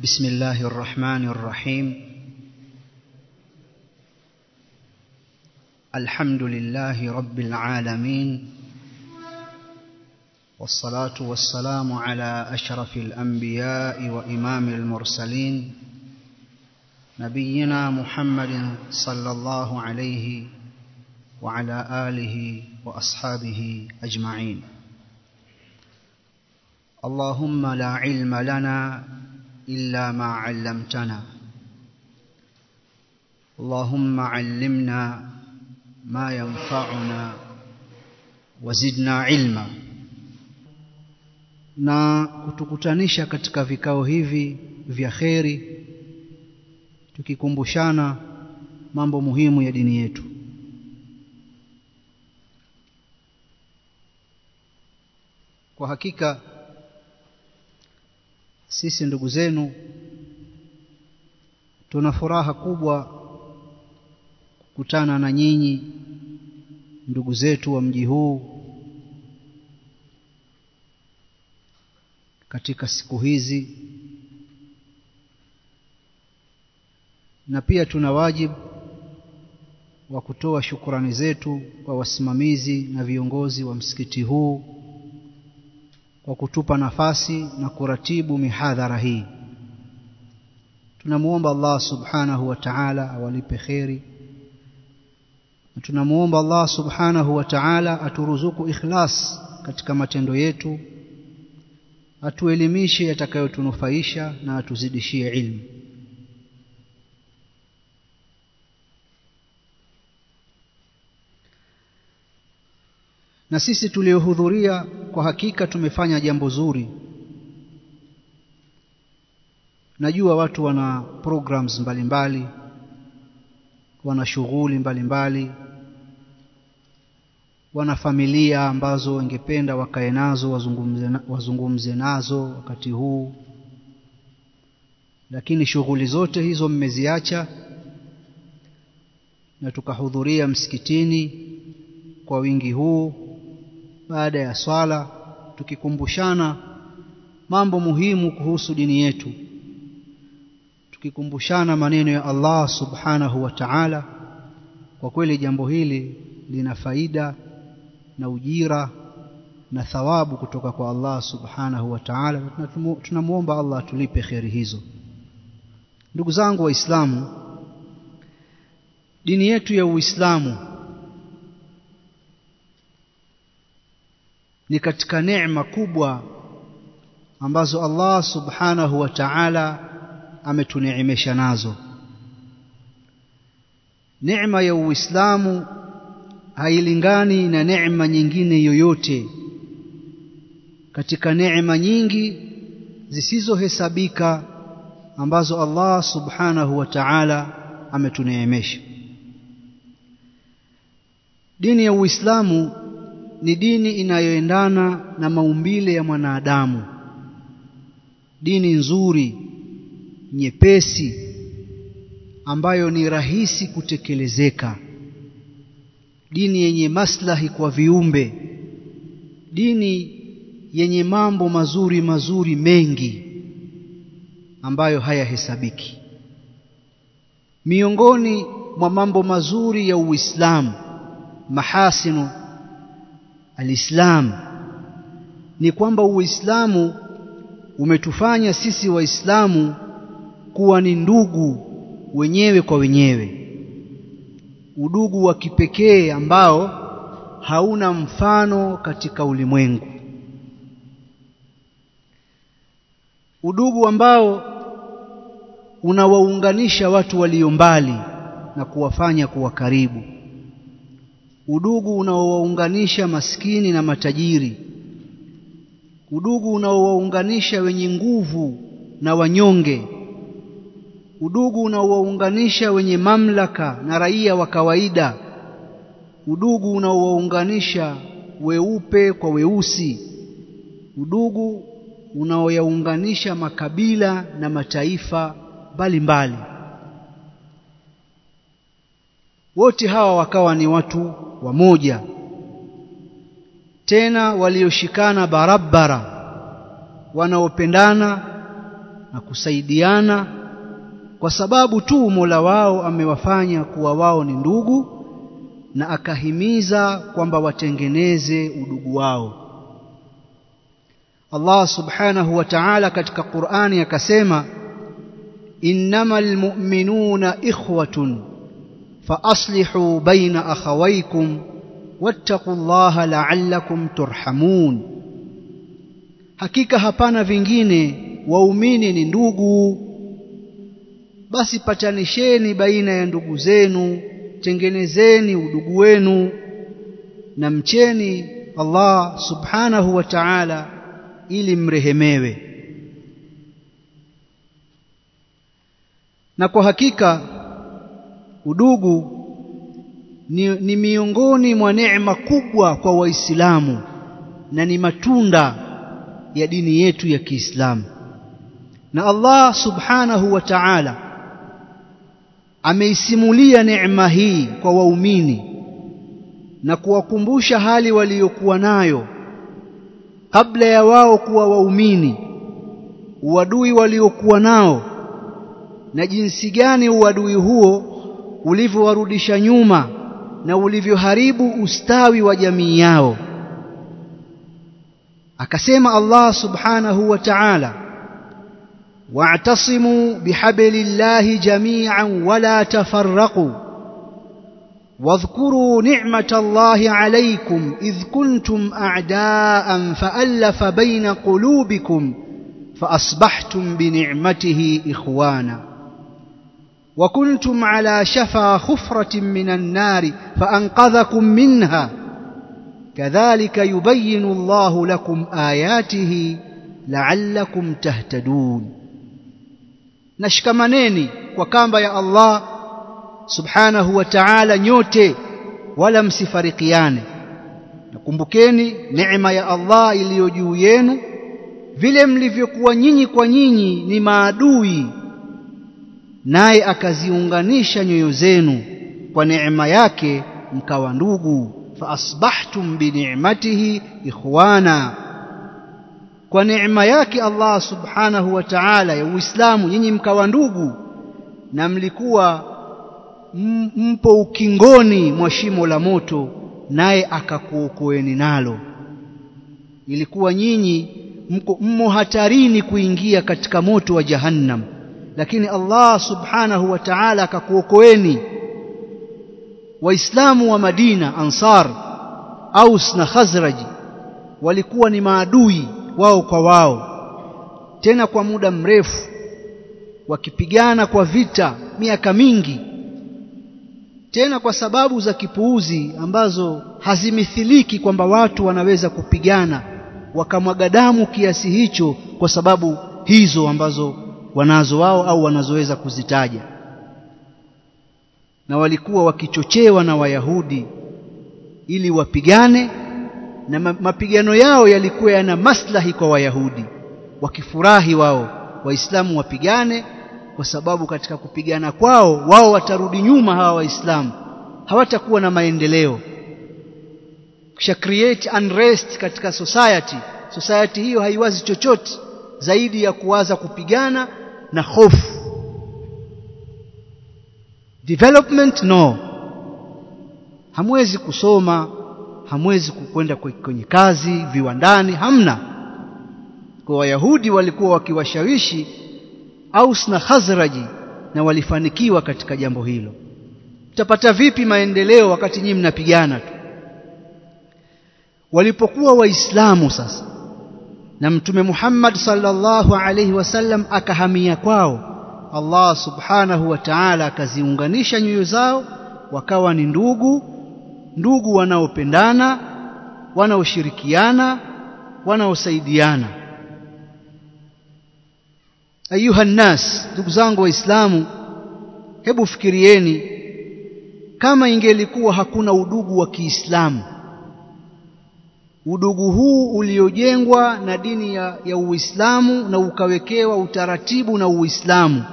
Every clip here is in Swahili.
بسم الله الرحمن الرحيم. الحمد لله رب العالمين والصلاة والسلام على أشرف الأنبياء وإمام المرسلين نبينا محمد صلى الله عليه وعلى آله وأصحابه أجمعين. اللهم لا علم لنا إلا ما علمتنا اللهم علمنا ما ينفعنا وزدنا علما na kutukutanisha katika vikao hivi vya kheri tukikumbushana mambo muhimu ya dini yetu kwa hakika sisi ndugu zenu tuna furaha kubwa kukutana na nyinyi ndugu zetu wa mji huu katika siku hizi. Na pia tuna wajibu wa kutoa shukrani zetu kwa wasimamizi na viongozi wa msikiti huu kwa kutupa nafasi na kuratibu mihadhara hii. Tunamuomba Allah subhanahu wa ta'ala awalipe kheri. Na tunamuomba Allah subhanahu wa ta'ala aturuzuku ikhlas katika matendo yetu atuelimishe yatakayotunufaisha na atuzidishie ilmu. Na sisi tuliohudhuria kwa hakika tumefanya jambo zuri. Najua watu wana programs mbalimbali mbali, wana shughuli mbalimbali wana familia ambazo wangependa wakae nazo wazungumze, wazungumze nazo wakati huu. Lakini shughuli zote hizo mmeziacha na tukahudhuria msikitini kwa wingi huu baada ya swala tukikumbushana mambo muhimu kuhusu dini yetu tukikumbushana maneno ya Allah subhanahu wa ta'ala kwa kweli jambo hili lina faida na ujira na thawabu kutoka kwa Allah subhanahu wa ta'ala tunamuomba Allah tulipe kheri hizo. Ndugu zangu waislamu dini yetu ya uislamu ni katika neema kubwa ambazo Allah subhanahu wa ta'ala ametuneemesha nazo. Neema ya uislamu hailingani na neema nyingine yoyote. Katika neema nyingi zisizohesabika ambazo Allah subhanahu wa ta'ala ametuneemesha. Dini ya uislamu ni dini inayoendana na maumbile ya mwanadamu. Dini nzuri nyepesi ambayo ni rahisi kutekelezeka. Dini yenye maslahi kwa viumbe. Dini yenye mambo mazuri mazuri mengi ambayo hayahesabiki. Miongoni mwa mambo mazuri ya Uislamu mahasinu alislam. Ni kwamba Uislamu umetufanya sisi waislamu kuwa ni ndugu wenyewe kwa wenyewe. Udugu wa kipekee ambao hauna mfano katika ulimwengu. Udugu ambao unawaunganisha watu walio mbali na kuwafanya kuwa karibu udugu unaowaunganisha maskini na matajiri. Udugu unaowaunganisha wenye nguvu na wanyonge. Udugu unaowaunganisha wenye mamlaka na raia wa kawaida. Udugu unaowaunganisha weupe kwa weusi. Udugu unaoyaunganisha makabila na mataifa mbalimbali wote hawa wakawa ni watu wamoja tena walioshikana barabara wanaopendana na kusaidiana kwa sababu tu Mola wao amewafanya kuwa wao ni ndugu na akahimiza kwamba watengeneze udugu wao. Allah subhanahu wa ta'ala katika Qur'ani akasema innamal mu'minuna ikhwatun fa بين اخويكم واتقوا الله لعلكم ترحمون hakika hapana vingine waumini ni ndugu. Basi patanisheni baina ya ndugu zenu tengenezeni udugu wenu na mcheni Allah subhanahu wa ta'ala ili mrehemewe. Na kwa hakika udugu ni, ni miongoni mwa neema kubwa kwa waislamu na ni matunda ya dini yetu ya Kiislamu. Na Allah subhanahu wa ta'ala ameisimulia neema hii kwa waumini na kuwakumbusha hali waliokuwa nayo kabla ya wao kuwa waumini uadui waliokuwa nao na jinsi gani uadui huo ulivyowarudisha nyuma na ulivyoharibu ustawi wa jamii yao akasema Allah subhanahu wa ta'ala wa'tasimu bihablillahi jami'an wala tafarraqu واذكروا نعمة الله عليكم إذ كنتم أعداء فألف بين قلوبكم فأصبحتم بنعمته إخوانا وكنتم على شفا خفرة من النار فأنقذكم منها. كذلك يبين الله لكم آياته لعلكم تهتدون. نشكمنيني وكان يا الله سبحانه وتعالى نيوتي ولم سفرقياني nakumbukeni neema ya allah iliyo juu yenu vile mlivyokuwa nyinyi kwa nyinyi ni maadui naye akaziunganisha nyoyo zenu kwa neema yake mkawa ndugu. Fa asbahtum bi ni'matihi ikhwana. Kwa neema yake Allah subhanahu wa ta'ala ya Uislamu nyinyi mkawa ndugu na mlikuwa mpo ukingoni mwa shimo la moto naye akakuokoeni nalo. Ilikuwa nyinyi mmo hatarini kuingia katika moto wa jahannam lakini Allah subhanahu wa ta'ala akakuokoeni. Waislamu wa Madina Ansar Aus na Khazraj walikuwa ni maadui wao kwa wao. Tena kwa muda mrefu wakipigana kwa vita miaka mingi. Tena kwa sababu za kipuuzi ambazo hazimithiliki kwamba watu wanaweza kupigana wakamwaga damu kiasi hicho kwa sababu hizo ambazo wanazo wao au wanazoweza kuzitaja. Na walikuwa wakichochewa na Wayahudi ili wapigane na mapigano yao yalikuwa yana maslahi kwa Wayahudi wakifurahi wao Waislamu wapigane kwa sababu katika kupigana kwao wao watarudi nyuma hawa Waislamu. Hawatakuwa na maendeleo. Kisha create unrest katika society. Society hiyo haiwazi chochote zaidi ya kuwaza kupigana na hofu. Development no. Hamwezi kusoma hamwezi kukwenda kwenye kazi viwandani hamna. Kwa wayahudi walikuwa wakiwashawishi Aus na Khazraji na walifanikiwa katika jambo hilo. Mtapata vipi maendeleo wakati nyinyi mnapigana tu? Walipokuwa waislamu sasa na mtume Muhammad sallallahu alaihi wasallam akahamia kwao. Allah subhanahu wa ta'ala akaziunganisha nyoyo zao wakawa ni ndugu ndugu wanaopendana wanaoshirikiana wanaosaidiana. Ayuha nnas ndugu zangu waislamu hebu fikirieni kama ingelikuwa hakuna udugu wa Kiislamu udugu huu uliojengwa na dini ya, ya Uislamu na ukawekewa utaratibu na Uislamu.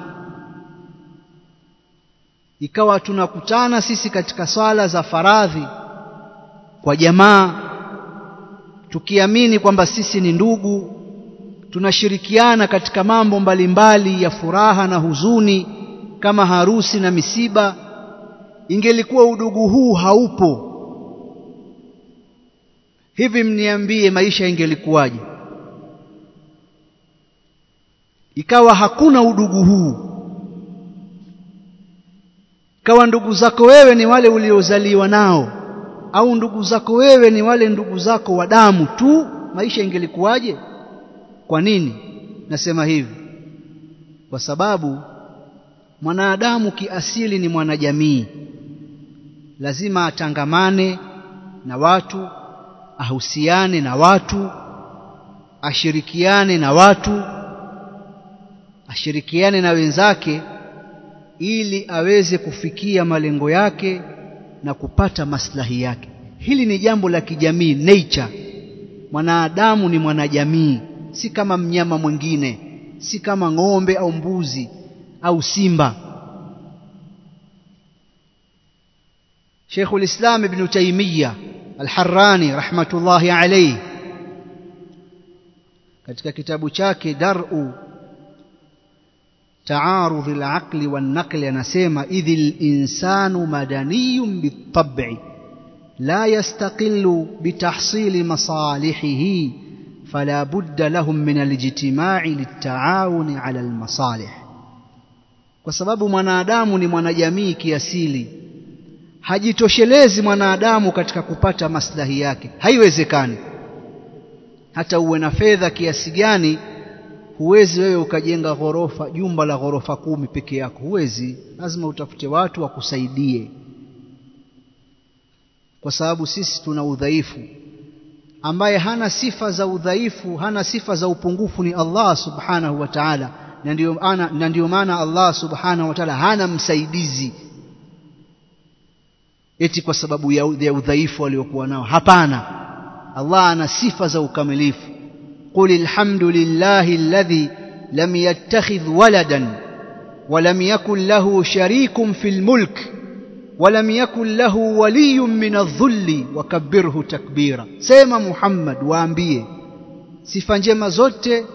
Ikawa tunakutana sisi katika swala za faradhi kwa jamaa tukiamini kwamba sisi ni ndugu tunashirikiana katika mambo mbalimbali mbali ya furaha na huzuni kama harusi na misiba ingelikuwa udugu huu haupo hivi mniambie maisha ingelikuwaje ikawa hakuna udugu huu. Kawa ndugu zako wewe ni wale uliozaliwa nao au ndugu zako wewe ni wale ndugu zako wa damu tu maisha ingelikuwaje kwa nini nasema hivi? Kwa sababu mwanadamu kiasili ni mwanajamii. Lazima atangamane na watu ahusiane na watu ashirikiane na watu ashirikiane na wenzake ili aweze kufikia malengo yake na kupata maslahi yake. Hili ni jambo la kijamii nature. Mwanadamu ni mwanajamii si kama mnyama mwingine si kama ng'ombe au mbuzi au simba. Sheikhul Islam Ibn Taymiyyah الحراني رحمه الله عليه. Ketika kitabu chake daru تعارض العقل والنقل نسيم اذ الانسان مدني بالطبع لا يستقل بتحصيل مصالحه فلا بد لهم من الاجتماع للتعاون على المصالح وسبب sababu mwanadamu ni mwanajamii kiasili hajitoshelezi mwanadamu katika kupata maslahi yake. Haiwezekani. Hata uwe na fedha kiasi gani huwezi wewe ukajenga ghorofa jumba la ghorofa kumi peke yako. Huwezi. Lazima utafute watu wakusaidie. Kwa sababu sisi tuna udhaifu. Ambaye hana sifa za udhaifu hana sifa za upungufu ni Allah subhanahu wa ta'ala. Na ndio maana Allah subhanahu wa ta'ala hana msaidizi eti kwa sababu ya, udhaifu aliokuwa nao hapana Allah ana sifa za ukamilifu الحمد لله الذي لم يتخذ ولدا ولم يكن له شريك في الملك ولم يكن له ولي من الذل وكبره تكبيرا سيما محمد waambie sifa njema zote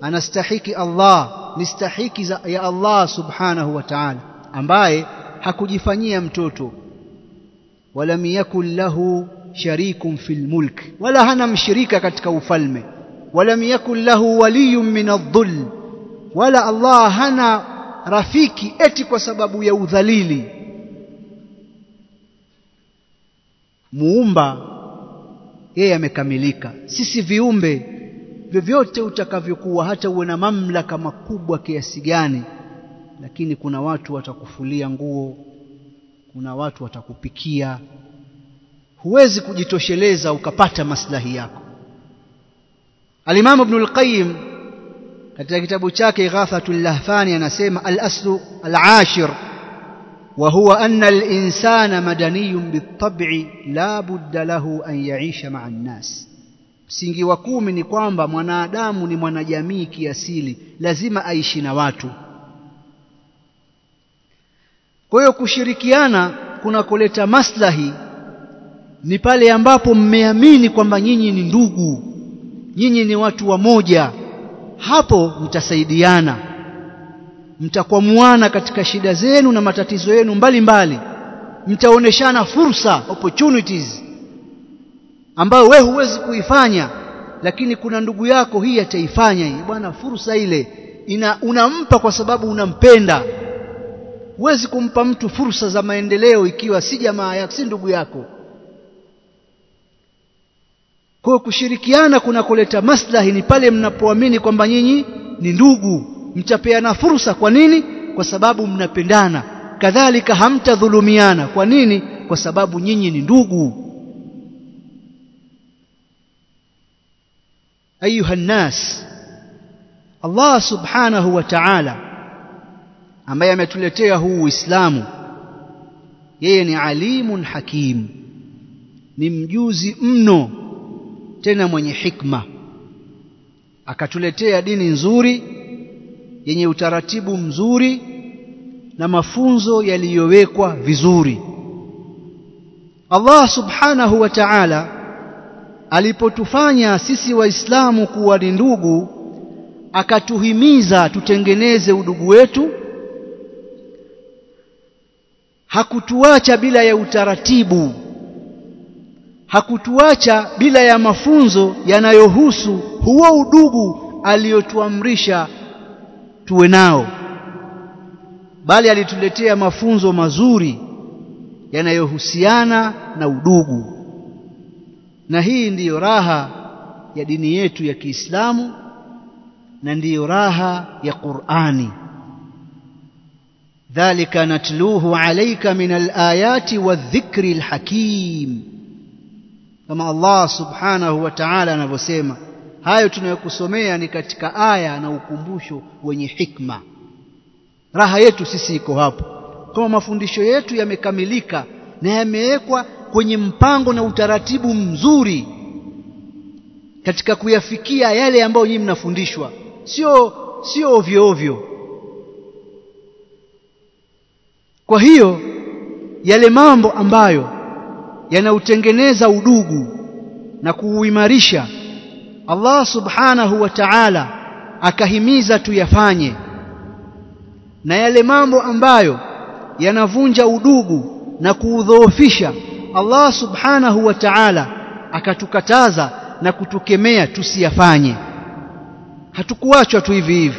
anastahiki Allah nistahiki ya Allah subhanahu wa ta'ala ambaye hakujifanyia mtoto walam yakun lahu sharikun fil mulk wala hana mshirika katika ufalme ولم يكن له ولي من الظل ولا الله hana rafiki eti kwa sababu ya udhalili muumba yeye amekamilika sisi viumbe vyovyote utakavyokuwa hata uwe na mamlaka makubwa kiasi gani lakini kuna watu watakufulia nguo kuna watu watakupikia. Huwezi kujitosheleza ukapata maslahi yako. Alimamu Ibn al-Qayyim katika kitabu chake ghathatul Lahfani anasema al-aslu al-ashir wa huwa anna al-insana madaniyun bit-tab'i la budda lahu an ya'isha ma'a an-nas msingi wa kumi ni kwamba mwanadamu ni mwanajamii kiasili lazima aishi na watu kwa hiyo kushirikiana kunakoleta maslahi ni pale ambapo mmeamini kwamba nyinyi ni ndugu nyinyi ni watu wamoja hapo mtasaidiana. Mtakwamuana katika shida zenu na matatizo yenu mbalimbali. Mtaoneshana fursa opportunities ambayo we huwezi kuifanya lakini kuna ndugu yako hii ataifanya. Hii bwana fursa ile ina unampa kwa sababu unampenda huwezi kumpa mtu fursa za maendeleo ikiwa si jamaa yako si ndugu yako. Kwa kushirikiana kuna kuleta maslahi ni pale mnapoamini kwamba nyinyi ni ndugu. Mtapeana fursa kwa nini? Kwa sababu mnapendana. Kadhalika hamtadhulumiana. Kwa nini? Kwa sababu nyinyi ni ndugu. Ayuha nnas Allah subhanahu wa ta'ala ambaye ametuletea huu Uislamu. Yeye ni alimun hakim ni mjuzi mno tena mwenye hikma. Akatuletea dini nzuri yenye utaratibu mzuri na mafunzo yaliyowekwa vizuri. Allah subhanahu wa ta'ala alipotufanya sisi waislamu kuwa ni ndugu akatuhimiza tutengeneze udugu wetu hakutuacha bila ya utaratibu. Hakutuacha bila ya mafunzo yanayohusu huo udugu aliyotuamrisha tuwe nao bali alituletea mafunzo mazuri yanayohusiana na udugu. Na hii ndiyo raha ya dini yetu ya Kiislamu na ndiyo raha ya Qur'ani dhalika natluhu alayka min alayati wadhikri alhakim. Kama Allah subhanahu wa ta'ala anavyosema hayo tunayokusomea ni katika aya na ukumbusho wenye hikma. Raha yetu sisi iko hapo. Kama mafundisho yetu yamekamilika na yamewekwa kwenye mpango na utaratibu mzuri katika kuyafikia yale ambayo nyinyi mnafundishwa sio sio ovyo ovyo kwa hiyo yale mambo ambayo yanautengeneza udugu na kuuimarisha Allah subhanahu wa ta'ala akahimiza tuyafanye. Na yale mambo ambayo yanavunja udugu na kuudhoofisha Allah subhanahu wa ta'ala akatukataza na kutukemea tusiyafanye. Hatukuachwa tu hivi hivi.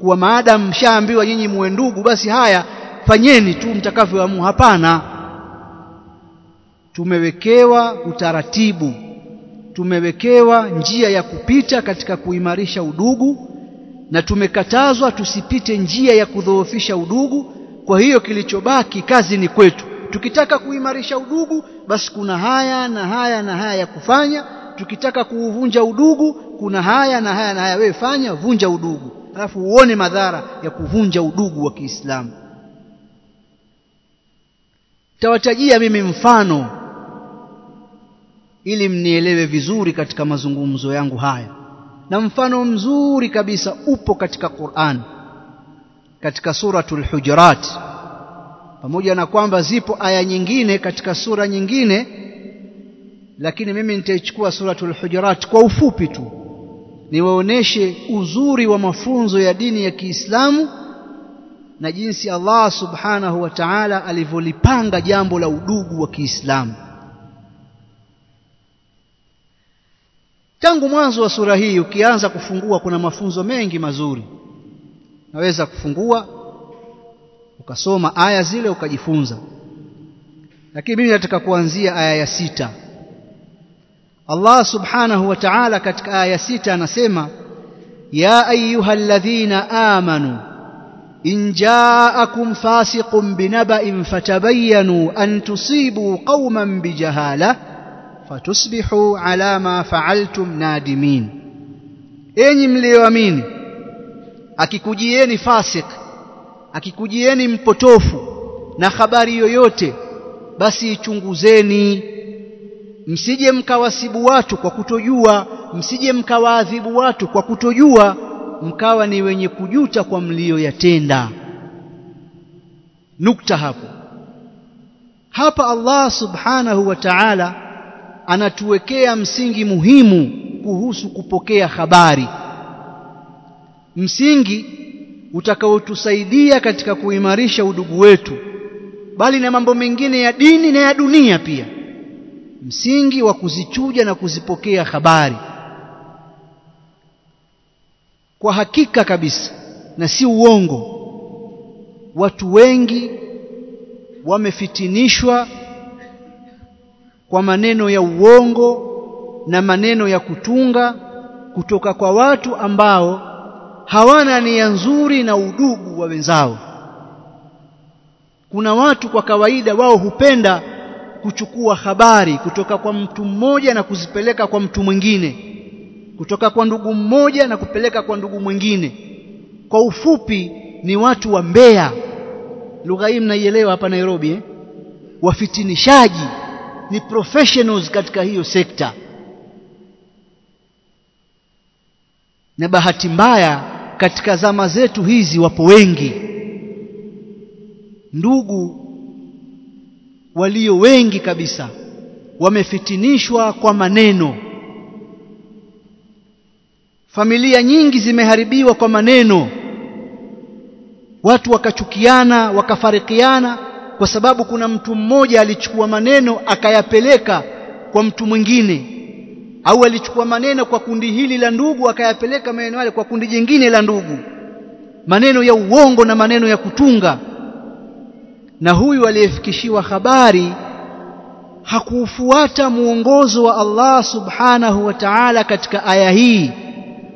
Kuwa maadamu mshaambiwa nyinyi muwe ndugu basi haya fanyeni tu mtakavyoamua. Hapana. Tumewekewa utaratibu. Tumewekewa njia ya kupita katika kuimarisha udugu na tumekatazwa tusipite njia ya kudhoofisha udugu. Kwa hiyo kilichobaki kazi ni kwetu. Tukitaka kuimarisha udugu basi kuna haya na haya na haya ya kufanya. Tukitaka kuuvunja udugu kuna haya na haya na haya. Wewe fanya vunja udugu. Alafu uone madhara ya kuvunja udugu wa Kiislamu tawatajia mimi mfano ili mnielewe vizuri katika mazungumzo yangu haya. Na mfano mzuri kabisa upo katika Qur'an katika suratul hujurat. Pamoja na kwamba zipo aya nyingine katika sura nyingine lakini mimi nitaichukua suratul hujurat kwa ufupi tu. Niwaoneshe uzuri wa mafunzo ya dini ya Kiislamu na jinsi Allah subhanahu wa ta'ala alivyolipanga jambo la udugu wa Kiislamu. Tangu mwanzo wa sura hii ukianza kufungua kuna mafunzo mengi mazuri. Naweza kufungua ukasoma aya zile ukajifunza. Lakini mimi nataka kuanzia aya ya sita. Allah subhanahu wa ta'ala katika aya ya sita anasema ya ayyuhalladhina amanu in ja'akum fasiqun binaba'in fatabayyanu an tusibu qauman bijahalah fatusbihu ala ma fa'altum nadimin. Enyi mliyoamini akikujieni fasik akikujieni mpotofu na habari yoyote basi ichunguzeni. Msije mkawasibu watu kwa kutojua msije mkawaadhibu watu kwa kutojua mkawa ni wenye kujuta kwa mlioyatenda nukta hapo. Hapa Allah subhanahu wa ta'ala anatuwekea msingi muhimu kuhusu kupokea habari. Msingi utakaotusaidia katika kuimarisha udugu wetu bali na mambo mengine ya dini na ya dunia pia. Msingi wa kuzichuja na kuzipokea habari kwa hakika kabisa na si uongo watu wengi wamefitinishwa kwa maneno ya uongo na maneno ya kutunga kutoka kwa watu ambao hawana nia nzuri na udugu wa wenzao. Kuna watu kwa kawaida wao hupenda kuchukua habari kutoka kwa mtu mmoja na kuzipeleka kwa mtu mwingine kutoka kwa ndugu mmoja na kupeleka kwa ndugu mwingine. Kwa ufupi ni watu wa mbea lugha hii mnaielewa hapa Nairobi eh? wafitinishaji ni professionals katika hiyo sekta. Na bahati mbaya katika zama zetu hizi wapo wengi. Ndugu walio wengi kabisa wamefitinishwa kwa maneno familia nyingi zimeharibiwa kwa maneno. Watu wakachukiana wakafarikiana kwa sababu kuna mtu mmoja alichukua maneno akayapeleka kwa mtu mwingine. Au alichukua maneno kwa kundi hili la ndugu akayapeleka maneno yale kwa kundi jingine la ndugu. Maneno ya uongo na maneno ya kutunga. Na huyu aliyefikishiwa habari hakufuata muongozo wa Allah subhanahu wa ta'ala katika aya hii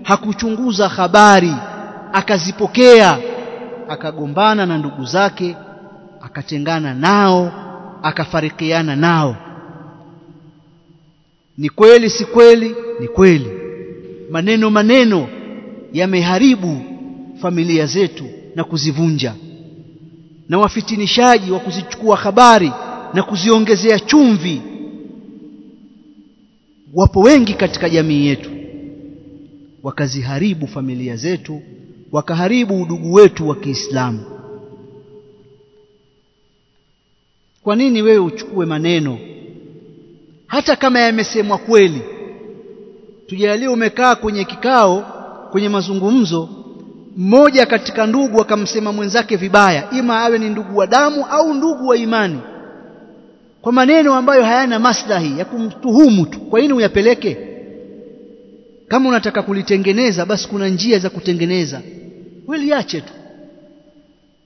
hakuchunguza habari akazipokea akagombana na ndugu zake akatengana nao akafarikiana nao. Ni kweli si kweli? Ni kweli. Maneno maneno yameharibu familia zetu na kuzivunja. Na wafitinishaji wa kuzichukua habari na kuziongezea chumvi. Wapo wengi katika jamii yetu wakaziharibu familia zetu wakaharibu udugu wetu wa Kiislamu. Kwa nini wewe uchukue maneno? Hata kama yamesemwa kweli tujalie umekaa kwenye kikao kwenye mazungumzo mmoja katika ndugu akamsema mwenzake vibaya ima awe ni ndugu wa damu au ndugu wa imani. Kwa maneno ambayo hayana maslahi ya kumtuhumu tu. Kwa nini uyapeleke kama unataka kulitengeneza basi kuna njia za kutengeneza. Wewe tu.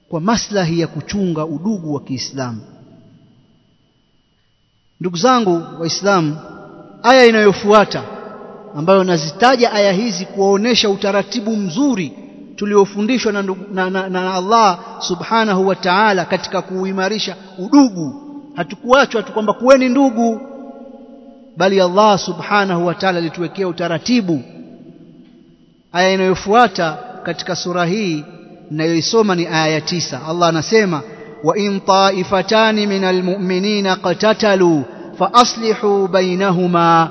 Kwa maslahi ya kuchunga udugu wa Kiislamu. Ndugu zangu waislamu aya inayofuata ambayo nazitaja aya hizi kuwaonesha utaratibu mzuri tuliofundishwa na, na, na, na Allah subhanahu wa ta'ala katika kuimarisha udugu. Hatukuachwa tu kwamba kuweni ndugu bali Allah subhanahu wa ta'ala alituwekea utaratibu aya inayofuata katika sura hii ninayoisoma ni aya ya tisa Allah anasema wa in ta'ifatani minal mu'minina qatatalu fa aslihu bainahuma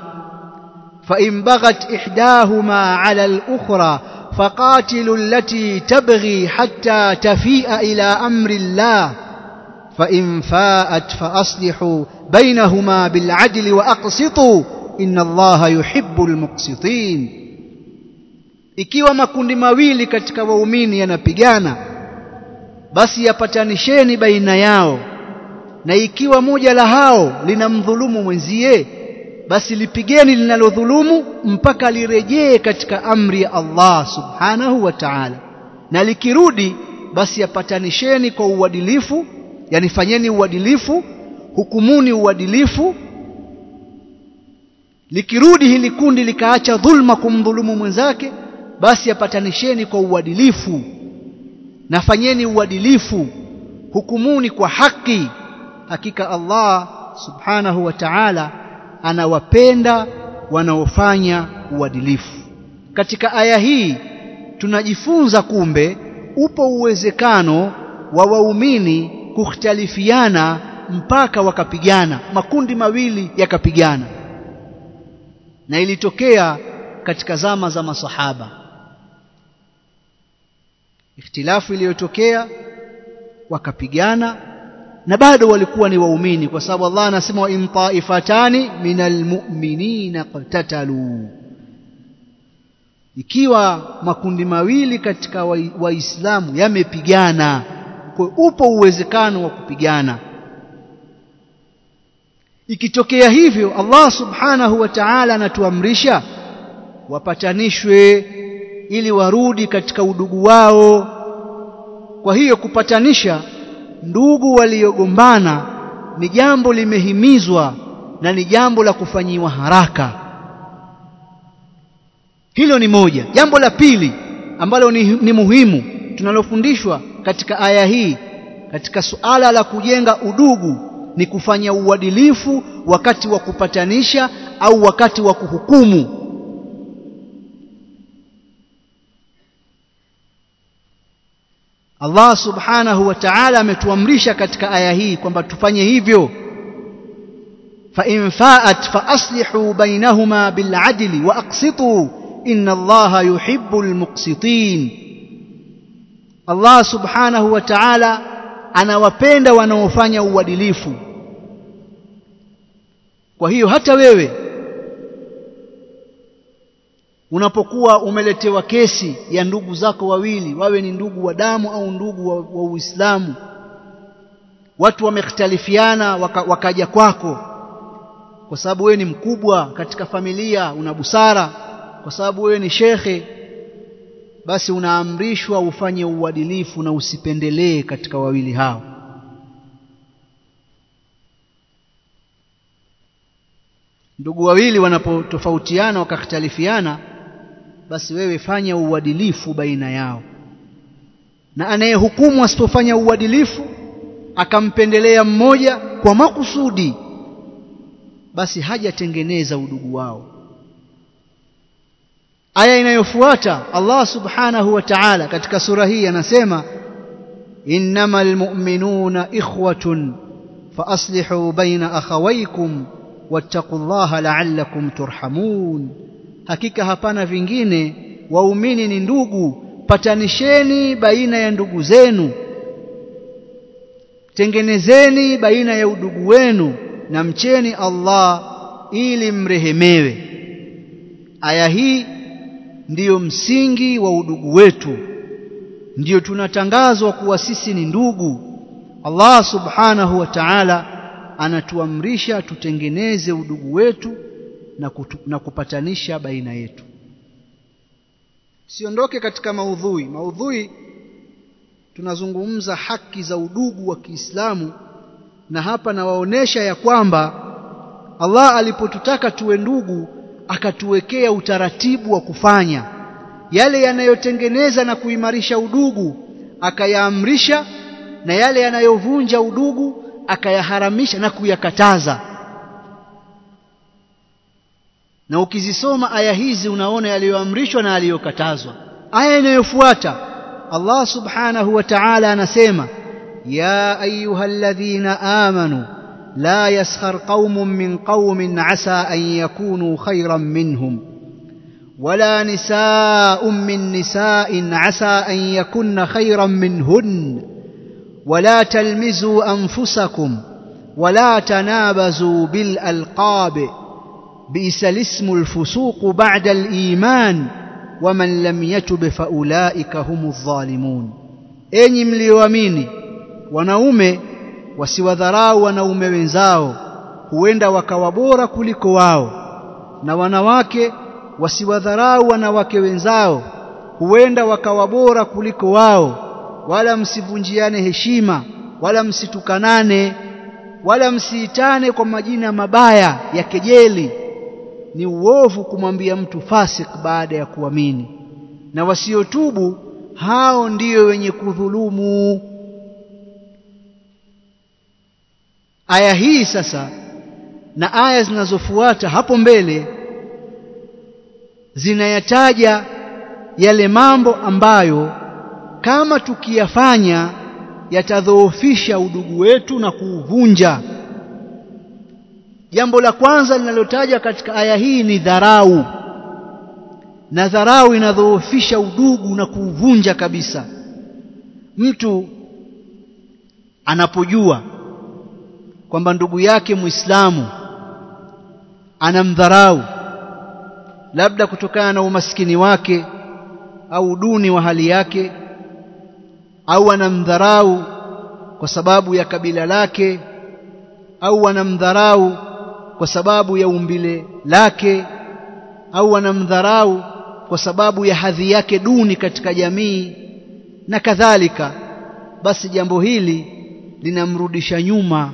fa in baghat ihdahuma 'ala al-ukhra فقاتلوا التي تبغي حتى تفيء إلى أمر الله فإن فاءت فأصلحوا بينهما بالعدل وأقسطوا إن الله يحب المقسطين ikiwa makundi mawili katika waumini yanapigana basi yapatanisheni baina yao na ikiwa moja la hao linamdhulumu mwenzie basi lipigeni linalodhulumu mpaka lirejee katika amri ya Allah subhanahu wa ta'ala na likirudi basi yapatanisheni kwa uadilifu yani fanyeni uadilifu hukumuni uadilifu. Likirudi hili kundi likaacha dhulma kumdhulumu mwenzake basi apatanisheni kwa uadilifu. Na fanyeni uadilifu hukumuni kwa haki. Hakika Allah subhanahu wa ta'ala anawapenda wanaofanya uadilifu. Katika aya hii tunajifunza kumbe upo uwezekano wa waumini kukhtalifiana mpaka wakapigana makundi mawili yakapigana. Na ilitokea katika zama za masahaba. Ikhtilafu iliyotokea wakapigana na bado walikuwa ni waumini kwa sababu Allah anasema wa in taifatani minal mu'minina qatatalu ikiwa makundi mawili katika waislamu wa yamepigana kwa upo uwezekano wa kupigana. Ikitokea hivyo Allah subhanahu wa ta'ala anatuamrisha wapatanishwe ili warudi katika udugu wao. Kwa hiyo kupatanisha ndugu waliogombana ni jambo limehimizwa na ni jambo la kufanyiwa haraka. Hilo ni moja. Jambo la pili ambalo ni, ni muhimu tunalofundishwa katika aya hii katika suala la kujenga udugu ni kufanya uadilifu wakati wa kupatanisha au wakati wa kuhukumu. Allah subhanahu wa ta'ala ametuamrisha katika aya hii kwamba tufanye hivyo. Fa in fa'at fa aslihu bainahuma biladli wa aqsitu inna Allaha yuhibbul muqsitin Allah subhanahu wa ta'ala anawapenda wanaofanya uadilifu. Kwa hiyo hata wewe unapokuwa umeletewa kesi ya ndugu zako wawili wawe ni ndugu wa damu au ndugu wa, wa Uislamu watu wamekhtalifiana waka, wakaja kwako kwa sababu wewe ni mkubwa katika familia una busara kwa sababu wewe ni shekhe basi unaamrishwa ufanye uadilifu na usipendelee katika wawili hao. Ndugu wawili wanapotofautiana wakakhtalifiana basi wewe fanya uadilifu baina yao. Na anayehukumu asipofanya uadilifu akampendelea mmoja kwa makusudi basi hajatengeneza udugu wao aya inayofuata Allah subhanahu wa ta'ala katika sura hii anasema innamal mu'minuna ikhwatun fa aslihu baina akhawaykum wattaqullaha la'allakum turhamun. Hakika hapana vingine waumini ni ndugu patanisheni baina ya ndugu zenu tengenezeni baina ya udugu wenu na mcheni Allah ili mrehemewe. Aya hii ndiyo msingi wa udugu wetu. Ndiyo tunatangazwa kuwa sisi ni ndugu. Allah subhanahu wa ta'ala anatuamrisha tutengeneze udugu wetu na, kutu, na kupatanisha baina yetu. Siondoke katika maudhui. Maudhui tunazungumza haki za udugu wa Kiislamu na hapa nawaonesha ya kwamba Allah alipotutaka tuwe ndugu akatuwekea utaratibu wa kufanya. Yale yanayotengeneza na kuimarisha udugu akayaamrisha na yale yanayovunja udugu akayaharamisha na kuyakataza. Na ukizisoma aya hizi unaona yaliyoamrishwa na aliyokatazwa aya inayofuata Allah subhanahu wa ta'ala anasema ya ayyuhalladhina amanu لا يسخر قوم من قوم عسى أن يكونوا خيرا منهم. ولا نساء من نساء عسى أن يكن خيرا منهن. ولا تلمزوا أنفسكم ولا تنابزوا بالألقاب. بئس الاسم الفسوق بعد الإيمان. ومن لم يتب faulaika humu dhalimun enyi mlioamini wanaume wasiwadharau wanaume wenzao huenda wakawa bora kuliko wao. Na wanawake wasiwadharau wanawake wenzao huenda wakawa bora kuliko wao. Wala msivunjiane heshima wala msitukanane wala msiitane kwa majina mabaya ya kejeli. Ni uovu kumwambia mtu fasik baada ya kuamini. Na wasiotubu hao ndiyo wenye kudhulumu aya hii sasa na aya zinazofuata hapo mbele zinayataja yale mambo ambayo kama tukiyafanya yatadhoofisha udugu wetu na kuuvunja. Jambo la kwanza linalotaja katika aya hii ni dharau. Na dharau inadhoofisha udugu na kuuvunja kabisa. Mtu anapojua kwamba ndugu yake Muislamu anamdharau labda kutokana na umaskini wake au duni wa hali yake au anamdharau kwa sababu ya kabila lake au anamdharau kwa sababu ya umbile lake au anamdharau kwa sababu ya hadhi yake duni katika jamii na kadhalika basi jambo hili linamrudisha nyuma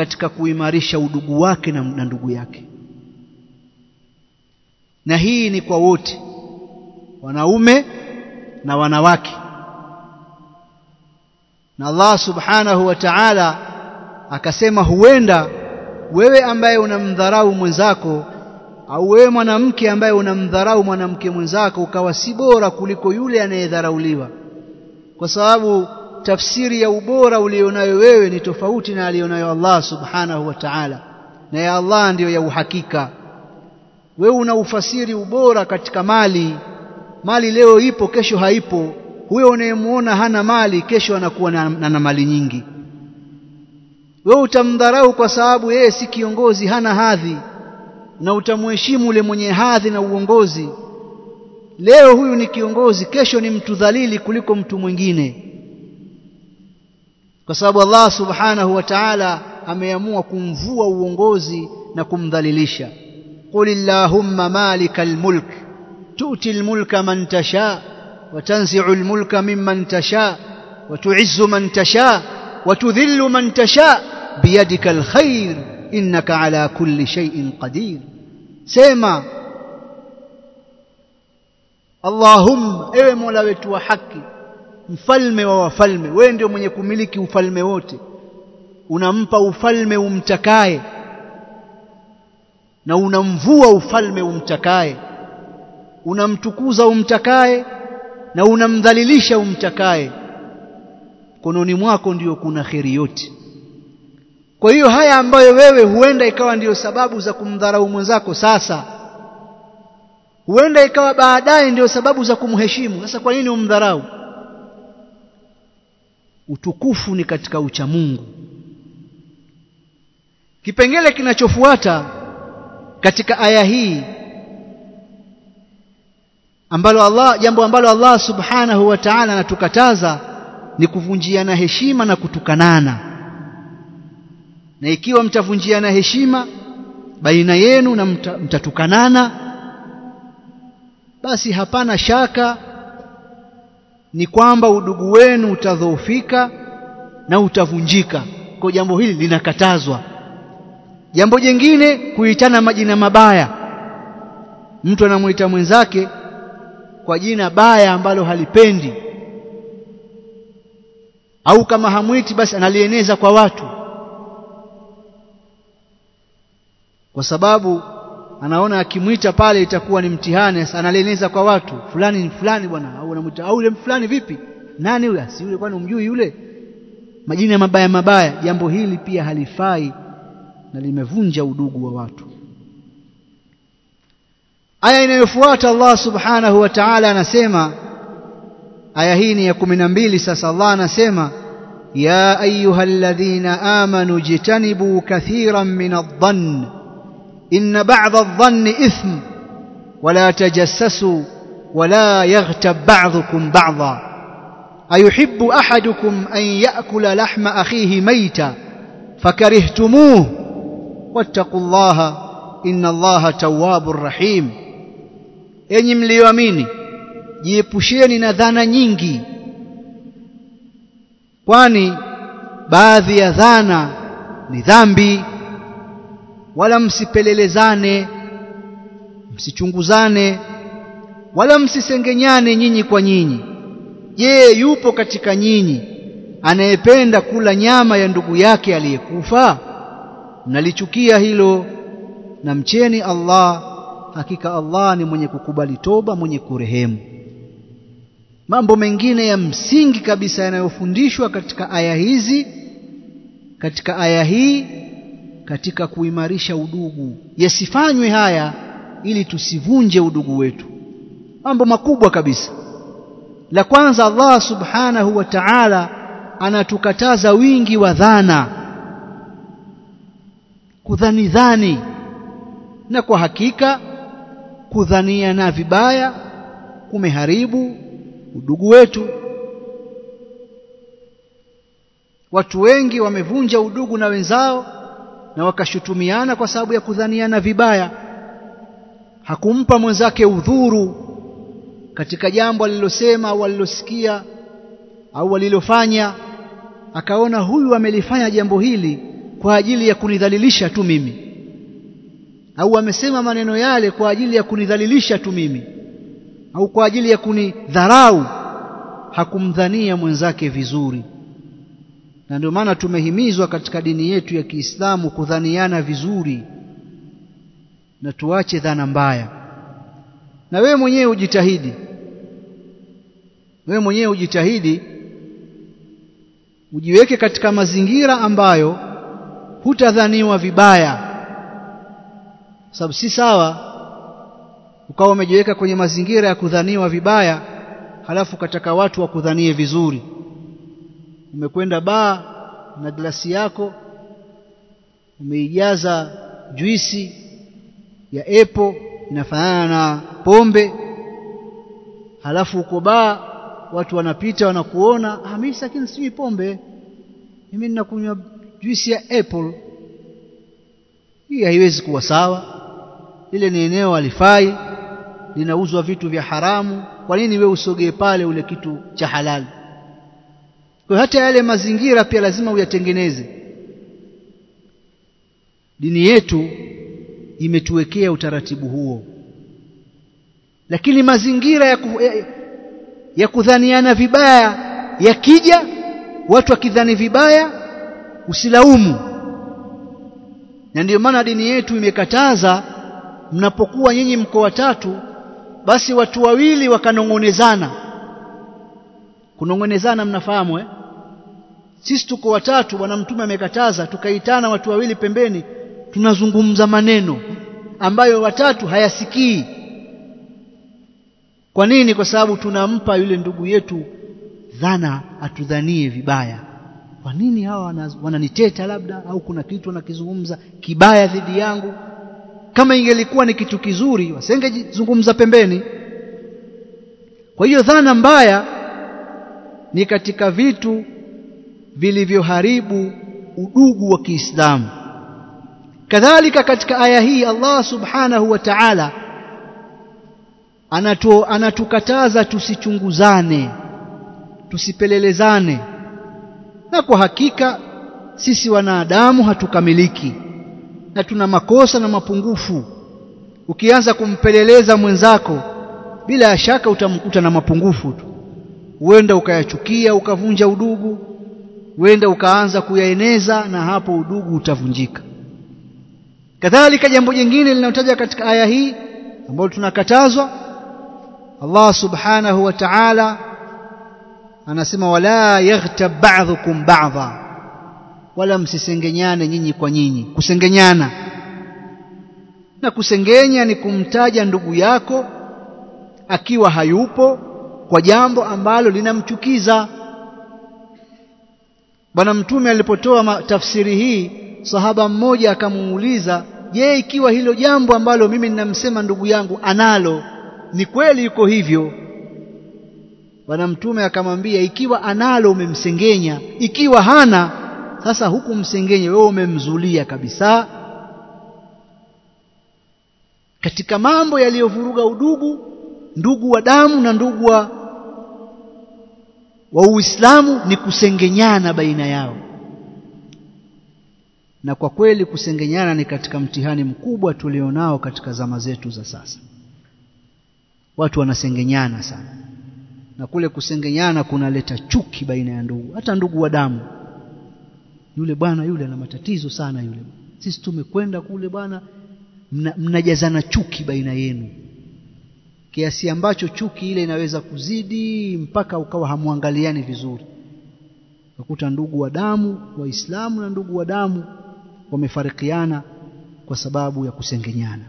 katika kuimarisha udugu wake na, na ndugu yake. Na hii ni kwa wote wanaume na wanawake. Na Allah subhanahu wa ta'ala akasema huenda wewe ambaye unamdharau mwenzako au wewe mwanamke ambaye unamdharau mwanamke mwenzako ukawa si bora kuliko yule anayedharauliwa. Kwa sababu tafsiri ya ubora ulionayo wewe ni tofauti na alionayo Allah subhanahu wa ta'ala. Na ya Allah ndiyo ya uhakika. Wewe una ufasiri ubora katika mali. Mali leo ipo kesho haipo. Huyo unayemuona hana mali kesho anakuwa na, na, na mali nyingi. Wewe utamdharau kwa sababu yeye si kiongozi hana hadhi. Na utamheshimu ule mwenye hadhi na uongozi. Leo huyu ni kiongozi kesho ni mtu dhalili kuliko mtu mwingine kwa sababu Allah subhanahu wa ta'ala ameamua kumvua uongozi na kumdhalilisha. قل اللهم مالك الملك تؤتي الملك من تشاء وتنزع الملك ممن تشاء وتعز من تشاء وتذل من تشاء بيدك الخير إنك على كل شيء قدير سيما اللهم اي مولا wetu wa haki mfalme wa wafalme. Wewe ndio mwenye kumiliki ufalme wote. Unampa ufalme umtakaye. Na unamvua ufalme umtakaye. Unamtukuza umtakaye. Na unamdhalilisha umtakaye. Kononi mwako ndiyo kuna kheri yote. Kwa hiyo haya ambayo wewe huenda ikawa ndiyo sababu za kumdharau mwenzako sasa huenda ikawa baadaye ndiyo sababu za kumheshimu. Sasa kwa nini umdharau utukufu ni katika ucha Mungu. Kipengele kinachofuata katika aya hii ambalo Allah jambo ambalo Allah subhanahu wa ta'ala anatukataza ni kuvunjiana heshima na kutukanana. Na ikiwa mtavunjiana heshima baina yenu na mta, mtatukanana basi hapana shaka ni kwamba udugu wenu utadhoofika na utavunjika. Kwa jambo hili linakatazwa. Jambo jingine kuitana majina mabaya. Mtu anamuita mwenzake kwa jina baya ambalo halipendi. Au kama hamwiti basi analieneza kwa watu. Kwa sababu anaona akimwita pale itakuwa ni mtihani analeneza kwa watu fulani ni fulani bwana au anamwita au yule fulani vipi? Nani yule si yule kwani umjui yule? Majina mabaya mabaya jambo hili pia halifai na limevunja udugu wa watu. Aya inayofuata Allah subhanahu wa ta'ala anasema aya hii ni ya 12 sasa Allah anasema ya ayyuhalladhina amanu jitanibu kathiran min adh-dhann inna ba'dha adh-dhanni ithm wala tajassasu wala yaghtab ba'dhukum ba'dha ayuhibbu ahadukum an ya'kula lahma akhihi mayta fakarihtumuhu wattaqullaha inna allaha tawwabur rahim enyi mlioamini jiepusheni na dhana nyingi. Kwani baadhi ya dhana ni dhambi wala msipelelezane msichunguzane wala msisengenyane nyinyi kwa nyinyi. Je yupo katika nyinyi anayependa kula nyama ya ndugu yake aliyekufa? Mnalichukia hilo na mcheni Allah hakika Allah ni mwenye kukubali toba mwenye kurehemu. Mambo mengine ya msingi kabisa yanayofundishwa katika aya hizi katika aya hii katika kuimarisha udugu. Yasifanywe haya ili tusivunje udugu wetu. Mambo makubwa kabisa. La kwanza Allah subhanahu wa ta'ala anatukataza wingi wa dhana. Kudhani dhani na kwa hakika kudhaniana vibaya kumeharibu udugu wetu. Watu wengi wamevunja udugu na wenzao na wakashutumiana kwa sababu ya kudhaniana vibaya. Hakumpa mwenzake udhuru katika jambo alilosema au alilosikia au alilofanya. Akaona huyu amelifanya jambo hili kwa ajili ya kunidhalilisha tu mimi. Au amesema maneno yale kwa ajili ya kunidhalilisha tu mimi. Au kwa ajili ya kunidharau. Hakumdhania mwenzake vizuri na ndio maana tumehimizwa katika dini yetu ya Kiislamu kudhaniana vizuri na tuache dhana mbaya. Na wewe mwenyewe ujitahidi wewe mwenyewe ujitahidi ujiweke katika mazingira ambayo hutadhaniwa vibaya. Sababu si sawa ukawa umejiweka kwenye mazingira ya kudhaniwa vibaya halafu kataka watu wakudhanie vizuri umekwenda baa na glasi yako umeijaza juisi ya epo inafanana na pombe halafu uko baa watu wanapita wanakuona ah mimi lakini sinywi pombe mimi ninakunywa juisi ya apple hii haiwezi kuwa sawa. Ile ni eneo alifai linauzwa vitu vya haramu. Kwa nini we usogee pale ule kitu cha halali kwa hata yale mazingira pia lazima uyatengeneze. Dini yetu imetuwekea utaratibu huo. Lakini mazingira ya, ku, ya, ya kudhaniana vibaya yakija watu wakidhani vibaya usilaumu. Na ndio maana dini yetu imekataza mnapokuwa nyinyi mko watatu basi watu wawili wakanong'onezana. Kunong'onezana mnafahamu eh sisi tuko watatu bwana mtume amekataza tukaitana watu wawili pembeni tunazungumza maneno ambayo watatu hayasikii. Kwa nini? Kwa sababu tunampa yule ndugu yetu dhana atudhanie vibaya. Kwa nini hawa wananiteta labda au kuna kitu wanakizungumza kibaya dhidi yangu? Kama ingelikuwa ni kitu kizuri wasengezungumza pembeni. Kwa hiyo dhana mbaya ni katika vitu vilivyoharibu udugu wa Kiislamu. Kadhalika katika aya hii Allah subhanahu wa ta'ala anatu, anatukataza tusichunguzane tusipelelezane. Na kwa hakika sisi wanadamu hatukamiliki na tuna makosa na mapungufu. Ukianza kumpeleleza mwenzako bila shaka utamkuta na mapungufu tu. Huenda ukayachukia ukavunja udugu huenda ukaanza kuyaeneza na hapo udugu utavunjika. Kadhalika jambo jingine linalotaja katika aya hii ambalo tunakatazwa Allah subhanahu wa ta'ala anasema wala yaghtab ba'dhukum ba'dha. Wala msisengenyane nyinyi kwa nyinyi kusengenyana. Na kusengenya ni kumtaja ndugu yako akiwa hayupo kwa jambo ambalo linamchukiza bwana mtume alipotoa tafsiri hii sahaba mmoja akamuuliza je ikiwa hilo jambo ambalo mimi ninamsema ndugu yangu analo ni kweli yuko hivyo? Bwana mtume akamwambia ikiwa analo umemsengenya ikiwa hana sasa huku msengenye wewe umemzulia kabisa. Katika mambo yaliyovuruga udugu ndugu wa damu na ndugu wa wa Uislamu ni kusengenyana baina yao. Na kwa kweli kusengenyana ni katika mtihani mkubwa tulionao katika zama zetu za sasa. Watu wanasengenyana sana. Na kule kusengenyana kunaleta chuki baina ya ndugu. Hata ndugu wa damu. Yule bwana yule ana matatizo sana yule. Sisi tumekwenda kule bwana mnajazana mna chuki baina yenu kiasi ambacho chuki ile inaweza kuzidi mpaka ukawa hamwangaliani vizuri. Ukakuta ndugu wa damu waislamu na ndugu wa damu wamefarikiana kwa sababu ya kusengenyana